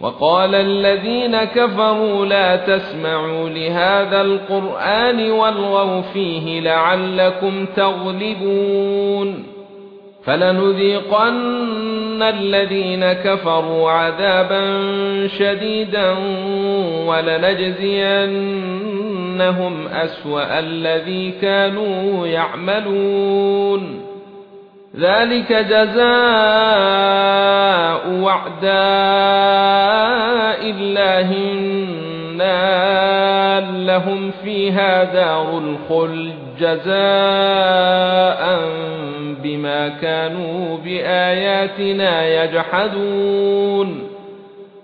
وقال الذين كفروا لا تسمعوا لهذا القرآن والغوا فيه لعلكم تغلبون فلنذيقن الذين كفروا عذابا شديدا ولنجزينهم أسوأ الذي كانوا يعملون. ذلك جزاء وعداء الله النار لهم فيها دار الخلد جزاء بما كانوا بآياتنا يجحدون